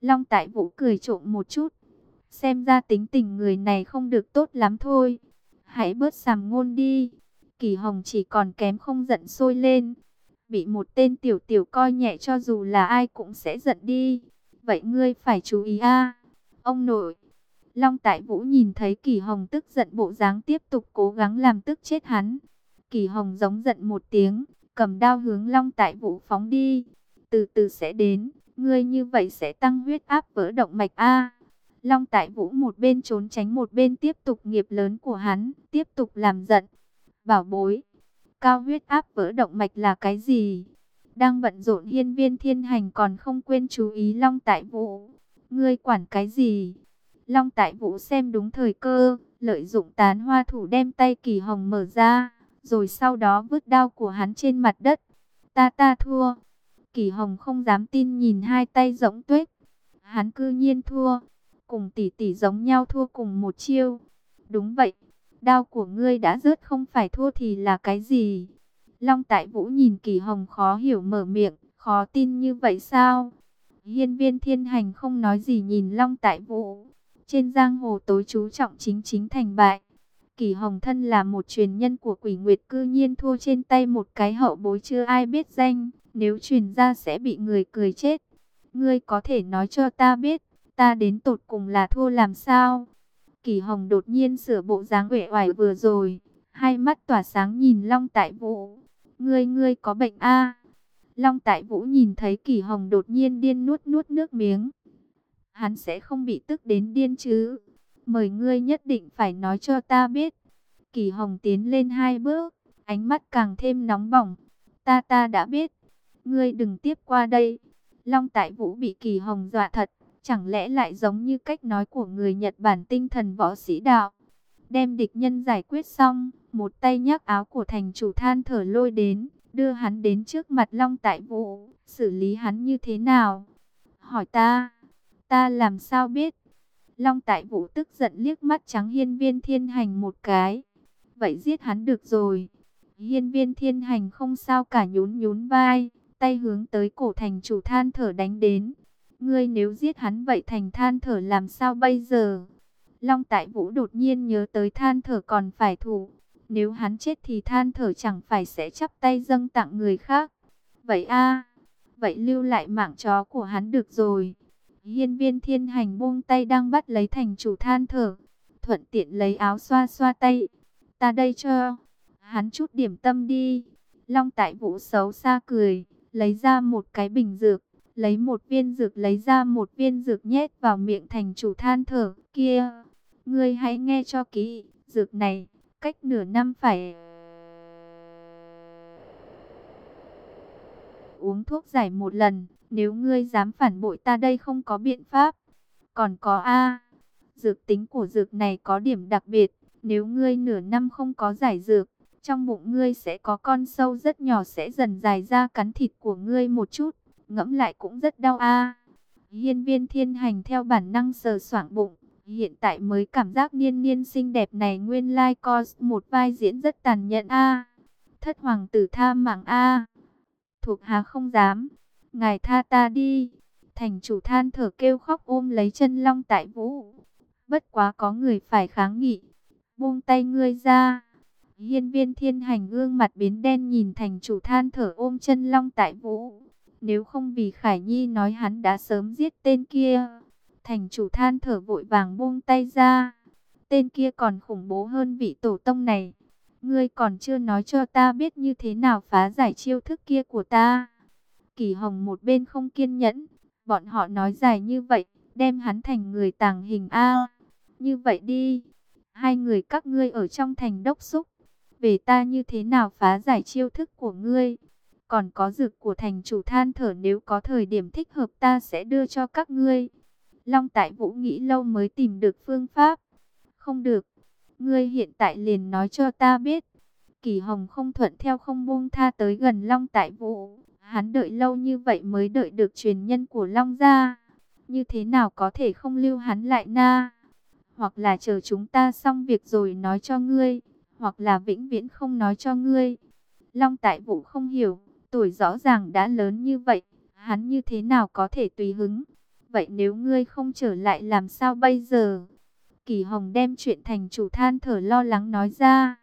Speaker 1: Long Tại Vũ cười trộm một chút. Xem ra tính tình người này không được tốt lắm thôi. Hãy bớt sàm ngôn đi. Kỳ Hồng chỉ còn kém không giận sôi lên. Bị một tên tiểu tiểu coi nhẹ cho dù là ai cũng sẽ giận đi. Vậy ngươi phải chú ý a. Ông nội. Long Tại Vũ nhìn thấy Kỳ Hồng tức giận bộ dáng tiếp tục cố gắng làm tức chết hắn. Kỳ Hồng giống giận một tiếng, cầm đao hướng Long Tại Vũ phóng đi. Từ từ sẽ đến, ngươi như vậy sẽ tăng huyết áp vỡ động mạch A. Long Tại Vũ một bên trốn tránh một bên tiếp tục nghiệp lớn của hắn, tiếp tục làm giận. Bảo bối, cao huyết áp vỡ động mạch là cái gì? Đang bận rộn hiên viên thiên hành còn không quên chú ý Long Tại Vũ. Ngươi quản cái gì? Long Tại Vũ xem đúng thời cơ, lợi dụng tán hoa thủ đem tay kỳ hồng mở ra, rồi sau đó vứt đao của hắn trên mặt đất. Ta ta thua. Kỳ hồng không dám tin nhìn hai tay rỗng tuếch. Hắn cư nhiên thua. Cùng tỷ tỷ giống nhau thua cùng một chiêu. Đúng vậy. Đao của ngươi đã rớt không phải thua thì là cái gì? Long Tại Vũ nhìn Kỳ Hồng khó hiểu mở miệng, khó tin như vậy sao? Hiên viên thiên hành không nói gì nhìn Long Tại Vũ. Trên giang hồ tối chú trọng chính chính thành bại. Kỳ Hồng Thân là một truyền nhân của quỷ nguyệt cư nhiên thua trên tay một cái hậu bối chưa ai biết danh. Nếu truyền ra sẽ bị người cười chết. Ngươi có thể nói cho ta biết, ta đến tột cùng là thua làm sao? Kỳ Hồng đột nhiên sửa bộ dáng uể oải vừa rồi. Hai mắt tỏa sáng nhìn Long Tại Vũ. Ngươi ngươi có bệnh a Long Tại Vũ nhìn thấy Kỳ Hồng đột nhiên điên nuốt nuốt nước miếng hắn sẽ không bị tức đến điên chứ. Mời ngươi nhất định phải nói cho ta biết. Kỳ Hồng tiến lên hai bước, ánh mắt càng thêm nóng bỏng. Ta ta đã biết, ngươi đừng tiếp qua đây. Long Tại Vũ bị Kỳ Hồng dọa thật, chẳng lẽ lại giống như cách nói của người Nhật Bản tinh thần võ sĩ đạo. Đem địch nhân giải quyết xong, một tay nhắc áo của thành chủ than thở lôi đến, đưa hắn đến trước mặt Long Tại Vũ, xử lý hắn như thế nào? Hỏi ta, Ta làm sao biết? Long Tại Vũ tức giận liếc mắt trắng hiên viên thiên hành một cái. Vậy giết hắn được rồi. Hiên viên thiên hành không sao cả nhún nhún vai, tay hướng tới cổ thành chủ than thở đánh đến. Ngươi nếu giết hắn vậy thành than thở làm sao bây giờ? Long Tại Vũ đột nhiên nhớ tới than thở còn phải thủ. Nếu hắn chết thì than thở chẳng phải sẽ chắp tay dâng tặng người khác. Vậy a, vậy lưu lại mạng chó của hắn được rồi. Hiên viên thiên hành buông tay đang bắt lấy thành chủ than thở. Thuận tiện lấy áo xoa xoa tay. Ta đây cho. Hắn chút điểm tâm đi. Long tại vũ xấu xa cười. Lấy ra một cái bình dược. Lấy một viên dược lấy ra một viên dược nhét vào miệng thành chủ than thở. Kia. Ngươi hãy nghe cho kỹ. Dược này. Cách nửa năm phải... Uống thuốc giải một lần nếu ngươi dám phản bội ta đây không có biện pháp. Còn có A. Dược tính của dược này có điểm đặc biệt. Nếu ngươi nửa năm không có giải dược, trong bụng ngươi sẽ có con sâu rất nhỏ sẽ dần dài ra cắn thịt của ngươi một chút. Ngẫm lại cũng rất đau A. Hiên viên thiên hành theo bản năng sờ soạng bụng. Hiện tại mới cảm giác niên niên xinh đẹp này nguyên lai like có một vai diễn rất tàn nhẫn A. Thất hoàng tử tha mạng A. Thuộc hạ không dám. Ngài tha ta đi. Thành chủ than thở kêu khóc ôm lấy chân long tại vũ. Bất quá có người phải kháng nghị. Buông tay ngươi ra. Hiên viên thiên hành gương mặt biến đen nhìn thành chủ than thở ôm chân long tại vũ. Nếu không vì Khải Nhi nói hắn đã sớm giết tên kia. Thành chủ than thở vội vàng buông tay ra. Tên kia còn khủng bố hơn vị tổ tông này. Ngươi còn chưa nói cho ta biết như thế nào phá giải chiêu thức kia của ta. Kỳ Hồng một bên không kiên nhẫn, bọn họ nói dài như vậy, đem hắn thành người tàng hình A. Như vậy đi, hai người các ngươi ở trong thành đốc xúc, về ta như thế nào phá giải chiêu thức của ngươi. Còn có dược của thành chủ than thở nếu có thời điểm thích hợp ta sẽ đưa cho các ngươi. Long Tại Vũ nghĩ lâu mới tìm được phương pháp. Không được, ngươi hiện tại liền nói cho ta biết. Kỳ Hồng không thuận theo không buông tha tới gần Long Tại Vũ. Hắn đợi lâu như vậy mới đợi được truyền nhân của Long gia. Như thế nào có thể không lưu hắn lại na? Hoặc là chờ chúng ta xong việc rồi nói cho ngươi, hoặc là vĩnh viễn không nói cho ngươi. Long Tại Vũ không hiểu, tuổi rõ ràng đã lớn như vậy, hắn như thế nào có thể tùy hứng? Vậy nếu ngươi không trở lại làm sao bây giờ? Kỳ Hồng đem chuyện thành chủ than thở lo lắng nói ra.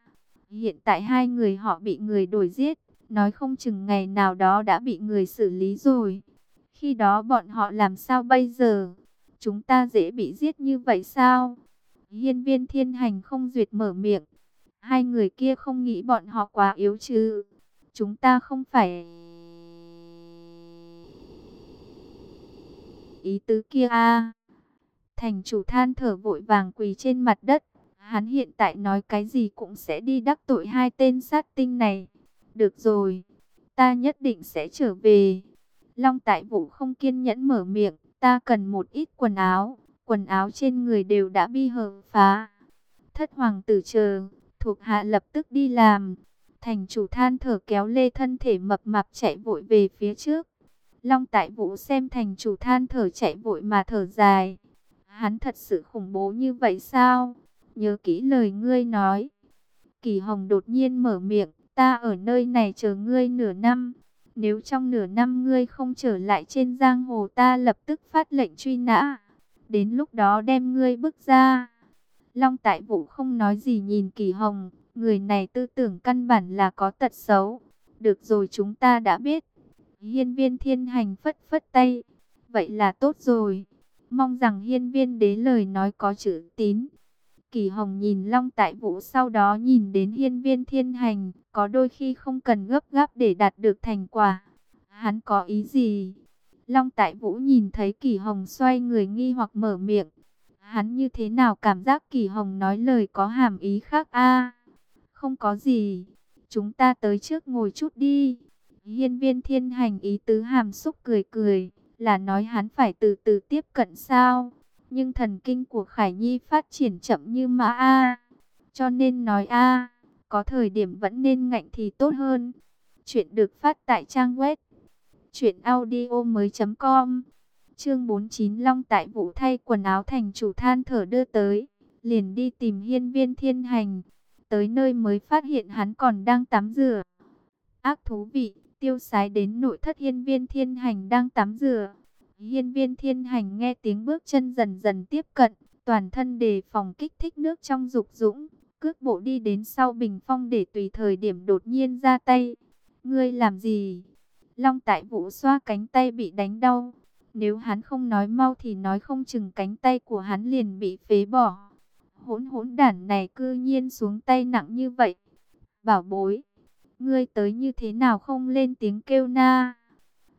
Speaker 1: Hiện tại hai người họ bị người đổi giết, nói không chừng ngày nào đó đã bị người xử lý rồi. Khi đó bọn họ làm sao bây giờ? Chúng ta dễ bị giết như vậy sao? Hiên viên thiên hành không duyệt mở miệng. Hai người kia không nghĩ bọn họ quá yếu chứ. Chúng ta không phải... Ý tứ kia a Thành chủ than thở vội vàng quỳ trên mặt đất. Hắn hiện tại nói cái gì cũng sẽ đi đắc tội hai tên sát tinh này. Được rồi, ta nhất định sẽ trở về. Long tại vũ không kiên nhẫn mở miệng, ta cần một ít quần áo. Quần áo trên người đều đã bi hờ phá. Thất hoàng tử chờ, thuộc hạ lập tức đi làm. Thành chủ than thở kéo lê thân thể mập mạp chạy vội về phía trước. Long tại vũ xem thành chủ than thở chạy vội mà thở dài. Hắn thật sự khủng bố như vậy sao? Nhớ kỹ lời ngươi nói. Kỳ Hồng đột nhiên mở miệng, ta ở nơi này chờ ngươi nửa năm. Nếu trong nửa năm ngươi không trở lại trên giang hồ ta lập tức phát lệnh truy nã. Đến lúc đó đem ngươi bước ra. Long Tại Vũ không nói gì nhìn Kỳ Hồng. Người này tư tưởng căn bản là có tật xấu. Được rồi chúng ta đã biết. Hiên viên thiên hành phất phất tay. Vậy là tốt rồi. Mong rằng hiên viên đế lời nói có chữ tín. Kỳ Hồng nhìn Long Tại Vũ sau đó nhìn đến hiên viên thiên hành, có đôi khi không cần gấp gáp để đạt được thành quả. Hắn có ý gì? Long Tại Vũ nhìn thấy Kỳ Hồng xoay người nghi hoặc mở miệng. Hắn như thế nào cảm giác Kỳ Hồng nói lời có hàm ý khác a? không có gì, chúng ta tới trước ngồi chút đi. Hiên viên thiên hành ý tứ hàm xúc cười cười, là nói hắn phải từ từ tiếp cận sao? nhưng thần kinh của Khải Nhi phát triển chậm như mã A. Cho nên nói A, có thời điểm vẫn nên ngạnh thì tốt hơn. Chuyện được phát tại trang web chuyện audio mới .com Chương 49 Long tại vụ thay quần áo thành chủ than thở đưa tới, liền đi tìm Hiên Viên Thiên Hành, tới nơi mới phát hiện hắn còn đang tắm rửa. Ác thú vị, tiêu sái đến nội thất Hiên Viên Thiên Hành đang tắm rửa Hiên viên thiên hành nghe tiếng bước chân dần dần tiếp cận, toàn thân đề phòng kích thích nước trong dục dũng, cước bộ đi đến sau bình phong để tùy thời điểm đột nhiên ra tay. Ngươi làm gì? Long tại vũ xoa cánh tay bị đánh đau. Nếu hắn không nói mau thì nói không chừng cánh tay của hắn liền bị phế bỏ. Hỗn hỗn đản này cư nhiên xuống tay nặng như vậy. Bảo bối, ngươi tới như thế nào không lên tiếng kêu na?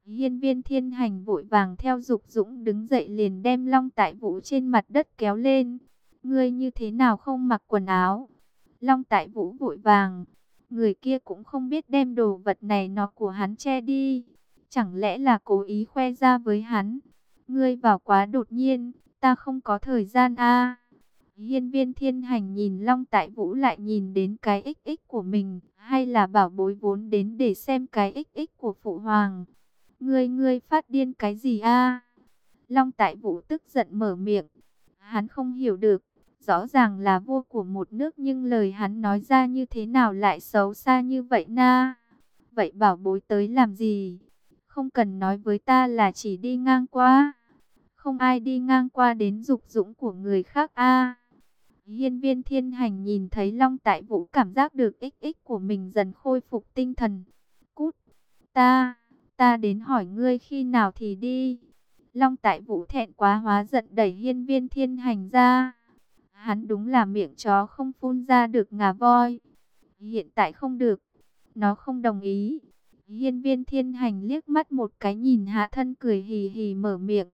Speaker 1: Hiên viên thiên hành vội vàng theo dục dũng đứng dậy liền đem long tại vũ trên mặt đất kéo lên. Ngươi như thế nào không mặc quần áo? Long tại vũ vội vàng. Người kia cũng không biết đem đồ vật này nó của hắn che đi. Chẳng lẽ là cố ý khoe ra với hắn? Ngươi vào quá đột nhiên, ta không có thời gian a. Hiên viên thiên hành nhìn Long Tại Vũ lại nhìn đến cái ích ích của mình, hay là bảo bối vốn đến để xem cái ích ích của Phụ Hoàng. Ngươi ngươi phát điên cái gì a? Long Tại Vũ tức giận mở miệng. Hắn không hiểu được, rõ ràng là vua của một nước nhưng lời hắn nói ra như thế nào lại xấu xa như vậy na? Vậy bảo bối tới làm gì? Không cần nói với ta là chỉ đi ngang qua. Không ai đi ngang qua đến dục dũng của người khác a. Hiên viên thiên hành nhìn thấy Long Tại Vũ cảm giác được ích ích của mình dần khôi phục tinh thần. Cút, ta, ta đến hỏi ngươi khi nào thì đi. Long tại vũ thẹn quá hóa giận đẩy hiên viên thiên hành ra. Hắn đúng là miệng chó không phun ra được ngà voi. Hiện tại không được. Nó không đồng ý. Hiên viên thiên hành liếc mắt một cái nhìn hạ thân cười hì hì mở miệng.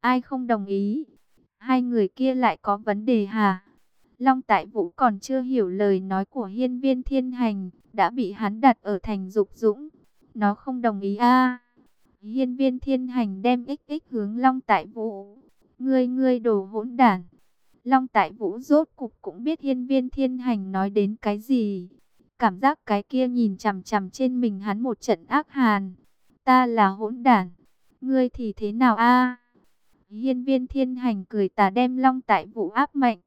Speaker 1: Ai không đồng ý? Hai người kia lại có vấn đề hả? Long Tại Vũ còn chưa hiểu lời nói của hiên viên thiên hành, đã bị hắn đặt ở thành dục dũng. Nó không đồng ý a Hiên viên thiên hành đem ích ích hướng Long Tại Vũ. Ngươi ngươi đồ hỗn đản. Long Tại Vũ rốt cục cũng biết hiên viên thiên hành nói đến cái gì. Cảm giác cái kia nhìn chằm chằm trên mình hắn một trận ác hàn. Ta là hỗn đản. Ngươi thì thế nào a Hiên viên thiên hành cười tà đem Long Tại Vũ áp mạnh.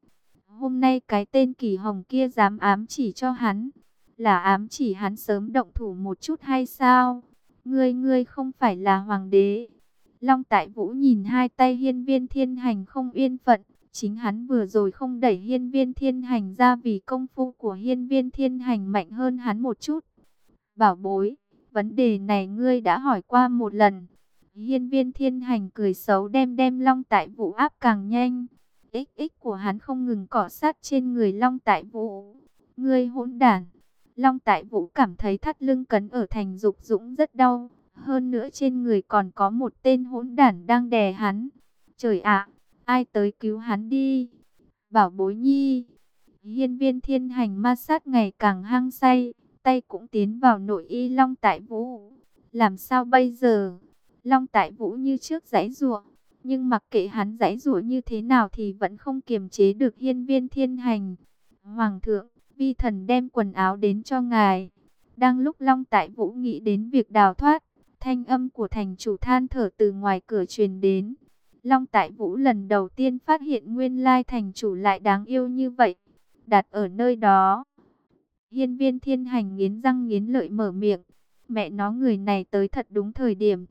Speaker 1: Hôm nay cái tên kỳ hồng kia dám ám chỉ cho hắn. Là ám chỉ hắn sớm động thủ một chút hay sao? Ngươi ngươi không phải là hoàng đế. Long Tại Vũ nhìn hai tay hiên viên thiên hành không yên phận. Chính hắn vừa rồi không đẩy hiên viên thiên hành ra vì công phu của hiên viên thiên hành mạnh hơn hắn một chút. Bảo bối, vấn đề này ngươi đã hỏi qua một lần. Hiên viên thiên hành cười xấu đem đem long tại vũ áp càng nhanh. Ích ích của hắn không ngừng cỏ sát trên người long tại vũ. Ngươi hỗn đản. Long tại vũ cảm thấy thắt lưng cấn ở thành dục dũng rất đau. Hơn nữa trên người còn có một tên hỗn đản đang đè hắn. Trời ạ, ai tới cứu hắn đi. Bảo bối nhi. Hiên viên thiên hành ma sát ngày càng hăng say. Tay cũng tiến vào nội y long tại vũ. Làm sao bây giờ? Long tại vũ như trước giấy rùa. Nhưng mặc kệ hắn giấy rùa như thế nào thì vẫn không kiềm chế được hiên viên thiên hành. Hoàng thượng, vi thần đem quần áo đến cho ngài. Đang lúc Long tại vũ nghĩ đến việc đào thoát, thanh âm của thành chủ than thở từ ngoài cửa truyền đến. Long tại vũ lần đầu tiên phát hiện nguyên lai thành chủ lại đáng yêu như vậy. Đặt ở nơi đó. Hiên viên thiên hành nghiến răng nghiến lợi mở miệng. Mẹ nó người này tới thật đúng thời điểm.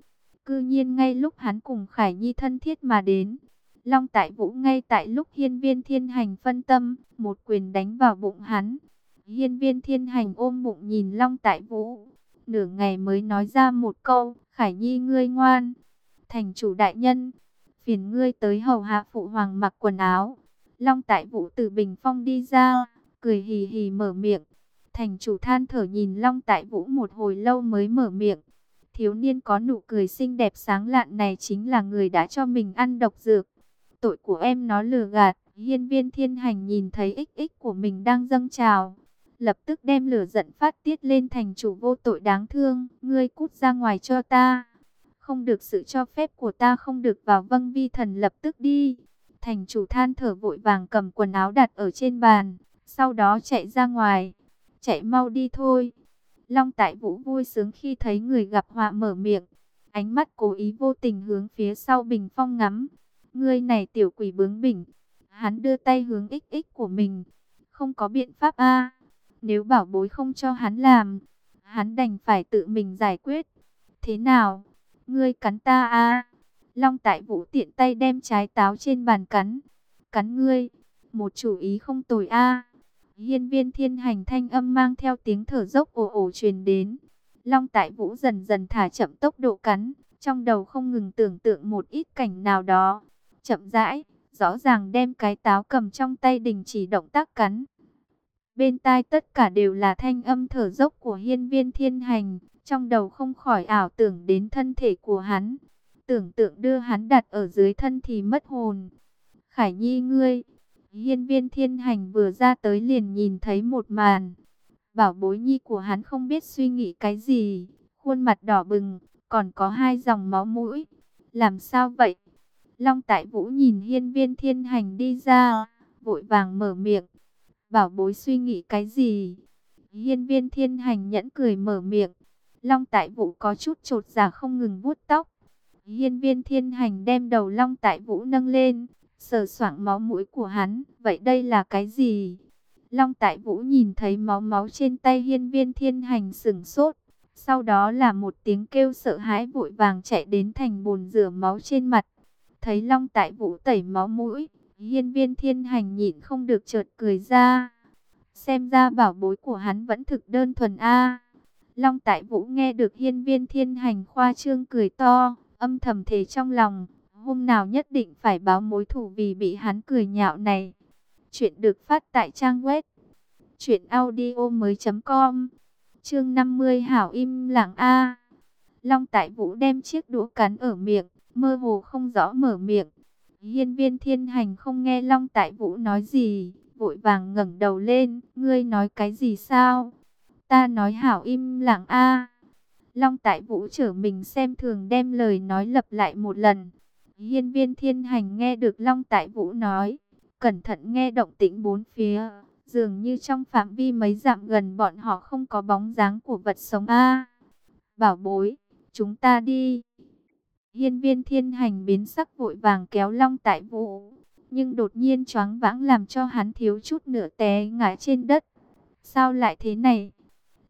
Speaker 1: Cư nhiên ngay lúc hắn cùng Khải Nhi thân thiết mà đến. Long tại vũ ngay tại lúc hiên viên thiên hành phân tâm, một quyền đánh vào bụng hắn. Hiên viên thiên hành ôm bụng nhìn Long tại vũ. Nửa ngày mới nói ra một câu, Khải Nhi ngươi ngoan. Thành chủ đại nhân, phiền ngươi tới hầu hạ phụ hoàng mặc quần áo. Long tại vũ từ bình phong đi ra, cười hì hì mở miệng. Thành chủ than thở nhìn Long tại vũ một hồi lâu mới mở miệng. Thiếu niên có nụ cười xinh đẹp sáng lạn này chính là người đã cho mình ăn độc dược. Tội của em nó lừa gạt, hiên viên thiên hành nhìn thấy ích ích của mình đang dâng trào. Lập tức đem lửa giận phát tiết lên thành chủ vô tội đáng thương, ngươi cút ra ngoài cho ta. Không được sự cho phép của ta không được vào vâng vi thần lập tức đi. Thành chủ than thở vội vàng cầm quần áo đặt ở trên bàn, sau đó chạy ra ngoài. Chạy mau đi thôi. Long Tại Vũ vui sướng khi thấy người gặp họa mở miệng, ánh mắt cố ý vô tình hướng phía sau bình phong ngắm. Ngươi này tiểu quỷ bướng bỉnh. Hắn đưa tay hướng ích ích của mình. Không có biện pháp a. Nếu bảo bối không cho hắn làm, hắn đành phải tự mình giải quyết. Thế nào? Ngươi cắn ta a? Long Tại Vũ tiện tay đem trái táo trên bàn cắn. Cắn ngươi, một chủ ý không tồi a. Hiên viên thiên hành thanh âm mang theo tiếng thở dốc ồ ồ truyền đến. Long tại vũ dần dần thả chậm tốc độ cắn, trong đầu không ngừng tưởng tượng một ít cảnh nào đó. Chậm rãi, rõ ràng đem cái táo cầm trong tay đình chỉ động tác cắn. Bên tai tất cả đều là thanh âm thở dốc của hiên viên thiên hành, trong đầu không khỏi ảo tưởng đến thân thể của hắn. Tưởng tượng đưa hắn đặt ở dưới thân thì mất hồn. Khải nhi ngươi, Hiên viên thiên hành vừa ra tới liền nhìn thấy một màn. Bảo bối nhi của hắn không biết suy nghĩ cái gì. Khuôn mặt đỏ bừng, còn có hai dòng máu mũi. Làm sao vậy? Long tại vũ nhìn hiên viên thiên hành đi ra, vội vàng mở miệng. Bảo bối suy nghĩ cái gì? Hiên viên thiên hành nhẫn cười mở miệng. Long tại vũ có chút trột giả dạ không ngừng vuốt tóc. Hiên viên thiên hành đem đầu long tại vũ nâng lên, sờ soạng máu mũi của hắn. Vậy đây là cái gì? Long Tại Vũ nhìn thấy máu máu trên tay hiên viên thiên hành sửng sốt. Sau đó là một tiếng kêu sợ hãi vội vàng chạy đến thành bồn rửa máu trên mặt. Thấy Long Tại Vũ tẩy máu mũi, hiên viên thiên hành nhịn không được chợt cười ra. Xem ra bảo bối của hắn vẫn thực đơn thuần A. Long Tại Vũ nghe được hiên viên thiên hành khoa trương cười to, âm thầm thề trong lòng, Hôm nào nhất định phải báo mối thù vì bị hắn cười nhạo này. Chuyện được phát tại trang web. chuyệnaudio mới.com Chương 50 Hảo im lặng A. Long tại vũ đem chiếc đũa cắn ở miệng. mơ hồ không rõ mở miệng. Hiên viên thiên hành không nghe Long Tại Vũ nói gì, vội vàng ngẩng đầu lên, ngươi nói cái gì sao? Ta nói hảo im lặng a. Long Tại Vũ trở mình xem thường đem lời nói lặp lại một lần. Hiên viên thiên hành nghe được Long Tại Vũ nói, cẩn thận nghe động tĩnh bốn phía, dường như trong phạm vi mấy dặm gần bọn họ không có bóng dáng của vật sống a. bảo bối, chúng ta đi. Hiên viên thiên hành biến sắc vội vàng kéo Long Tại Vũ, nhưng đột nhiên choáng vãng làm cho hắn thiếu chút nữa té ngã trên đất. Sao lại thế này?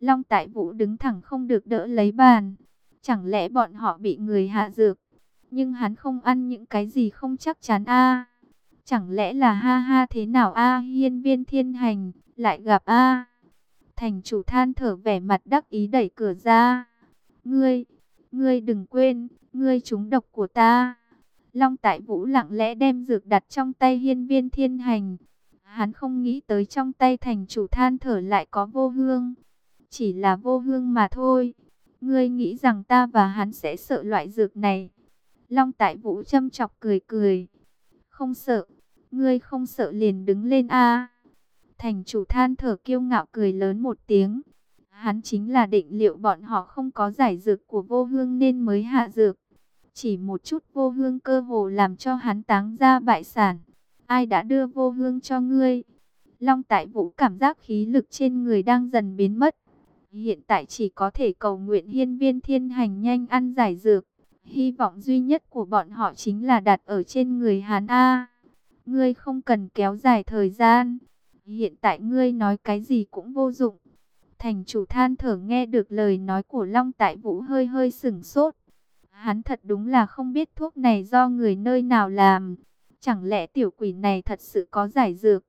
Speaker 1: Long Tại Vũ đứng thẳng không được đỡ lấy bàn. Chẳng lẽ bọn họ bị người hạ dược? Nhưng hắn không ăn những cái gì không chắc chắn a. Chẳng lẽ là ha ha thế nào a hiên viên thiên hành, lại gặp a Thành chủ than thở vẻ mặt đắc ý đẩy cửa ra. Ngươi, ngươi đừng quên, ngươi trúng độc của ta. Long Tại Vũ lặng lẽ đem dược đặt trong tay hiên viên thiên hành. Hắn không nghĩ tới trong tay thành chủ than thở lại có vô hương. Chỉ là vô hương mà thôi. Ngươi nghĩ rằng ta và hắn sẽ sợ loại dược này. Long Tại Vũ châm chọc cười cười. Không sợ. Ngươi không sợ liền đứng lên a Thành chủ than thở kiêu ngạo cười lớn một tiếng. Hắn chính là định liệu bọn họ không có giải dược của vô hương nên mới hạ dược. Chỉ một chút vô hương cơ hồ làm cho hắn táng ra bại sản. Ai đã đưa vô hương cho ngươi? Long tại vũ cảm giác khí lực trên người đang dần biến mất. Hiện tại chỉ có thể cầu nguyện hiên viên thiên hành nhanh ăn giải dược. Hy vọng duy nhất của bọn họ chính là đặt ở trên người hắn A. Ngươi không cần kéo dài thời gian. Hiện tại ngươi nói cái gì cũng vô dụng. Thành chủ than thở nghe được lời nói của Long Tại Vũ hơi hơi sửng sốt. Hắn thật đúng là không biết thuốc này do người nơi nào làm. Chẳng lẽ tiểu quỷ này thật sự có giải dược?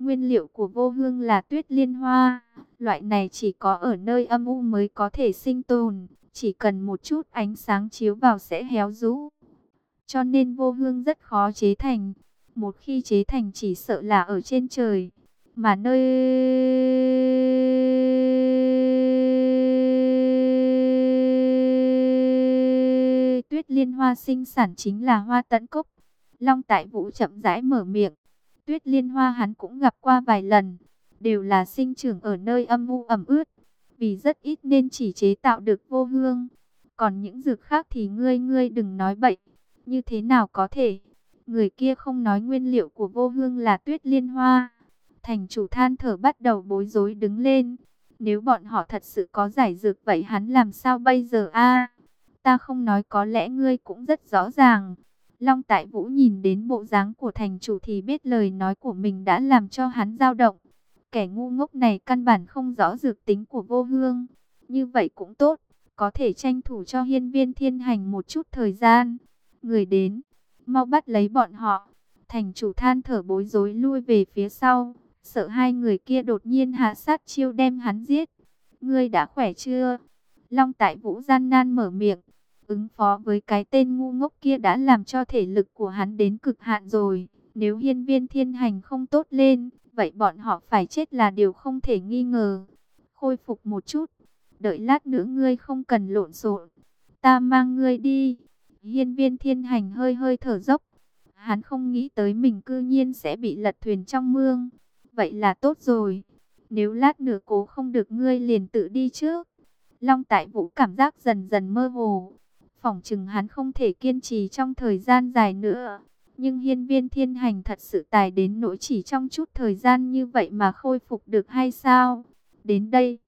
Speaker 1: Nguyên liệu của vô hương là tuyết liên hoa. Loại này chỉ có ở nơi âm u mới có thể sinh tồn. Chỉ cần một chút ánh sáng chiếu vào sẽ héo rũ. Cho nên vô hương rất khó chế thành. Một khi chế thành chỉ sợ là ở trên trời. Mà nơi tuyết liên hoa sinh sản chính là hoa tận cốc. Long Tại Vũ chậm rãi mở miệng. Tuyết liên hoa hắn cũng gặp qua vài lần. Đều là sinh trưởng ở nơi âm u ẩm ướt. Vì rất ít nên chỉ chế tạo được vô hương. Còn những dược khác thì ngươi ngươi đừng nói bậy. Như thế nào có thể? Người kia không nói nguyên liệu của vô hương là tuyết liên hoa. Thành chủ than thở bắt đầu bối rối đứng lên. Nếu bọn họ thật sự có giải dược vậy hắn làm sao bây giờ a? ta không nói có lẽ ngươi cũng rất rõ ràng. Long Tại Vũ nhìn đến bộ dáng của thành chủ thì biết lời nói của mình đã làm cho hắn dao động. Kẻ ngu ngốc này căn bản không rõ dược tính của vô hương. Như vậy cũng tốt, có thể tranh thủ cho hiên viên thiên hành một chút thời gian. Người đến, mau bắt lấy bọn họ. Thành chủ than thở bối rối lui về phía sau, sợ hai người kia đột nhiên hạ sát chiêu đem hắn giết. Ngươi đã khỏe chưa? Long Tại Vũ gian nan mở miệng, ứng phó với cái tên ngu ngốc kia đã làm cho thể lực của hắn đến cực hạn rồi. Nếu hiên viên thiên hành không tốt lên, vậy bọn họ phải chết là điều không thể nghi ngờ. Khôi phục một chút, đợi lát nữa ngươi không cần lộn xộn, ta mang ngươi đi. Hiên viên thiên hành hơi hơi thở dốc, hắn không nghĩ tới mình cư nhiên sẽ bị lật thuyền trong mương. Vậy là tốt rồi, nếu lát nữa cố không được ngươi liền tự đi trước. Long tại vũ cảm giác dần dần mơ hồ, Phỏng chừng hắn không thể kiên trì trong thời gian dài nữa. Nhưng hiên viên thiên hành thật sự tài đến nỗi chỉ trong chút thời gian như vậy mà khôi phục được hay sao? Đến đây,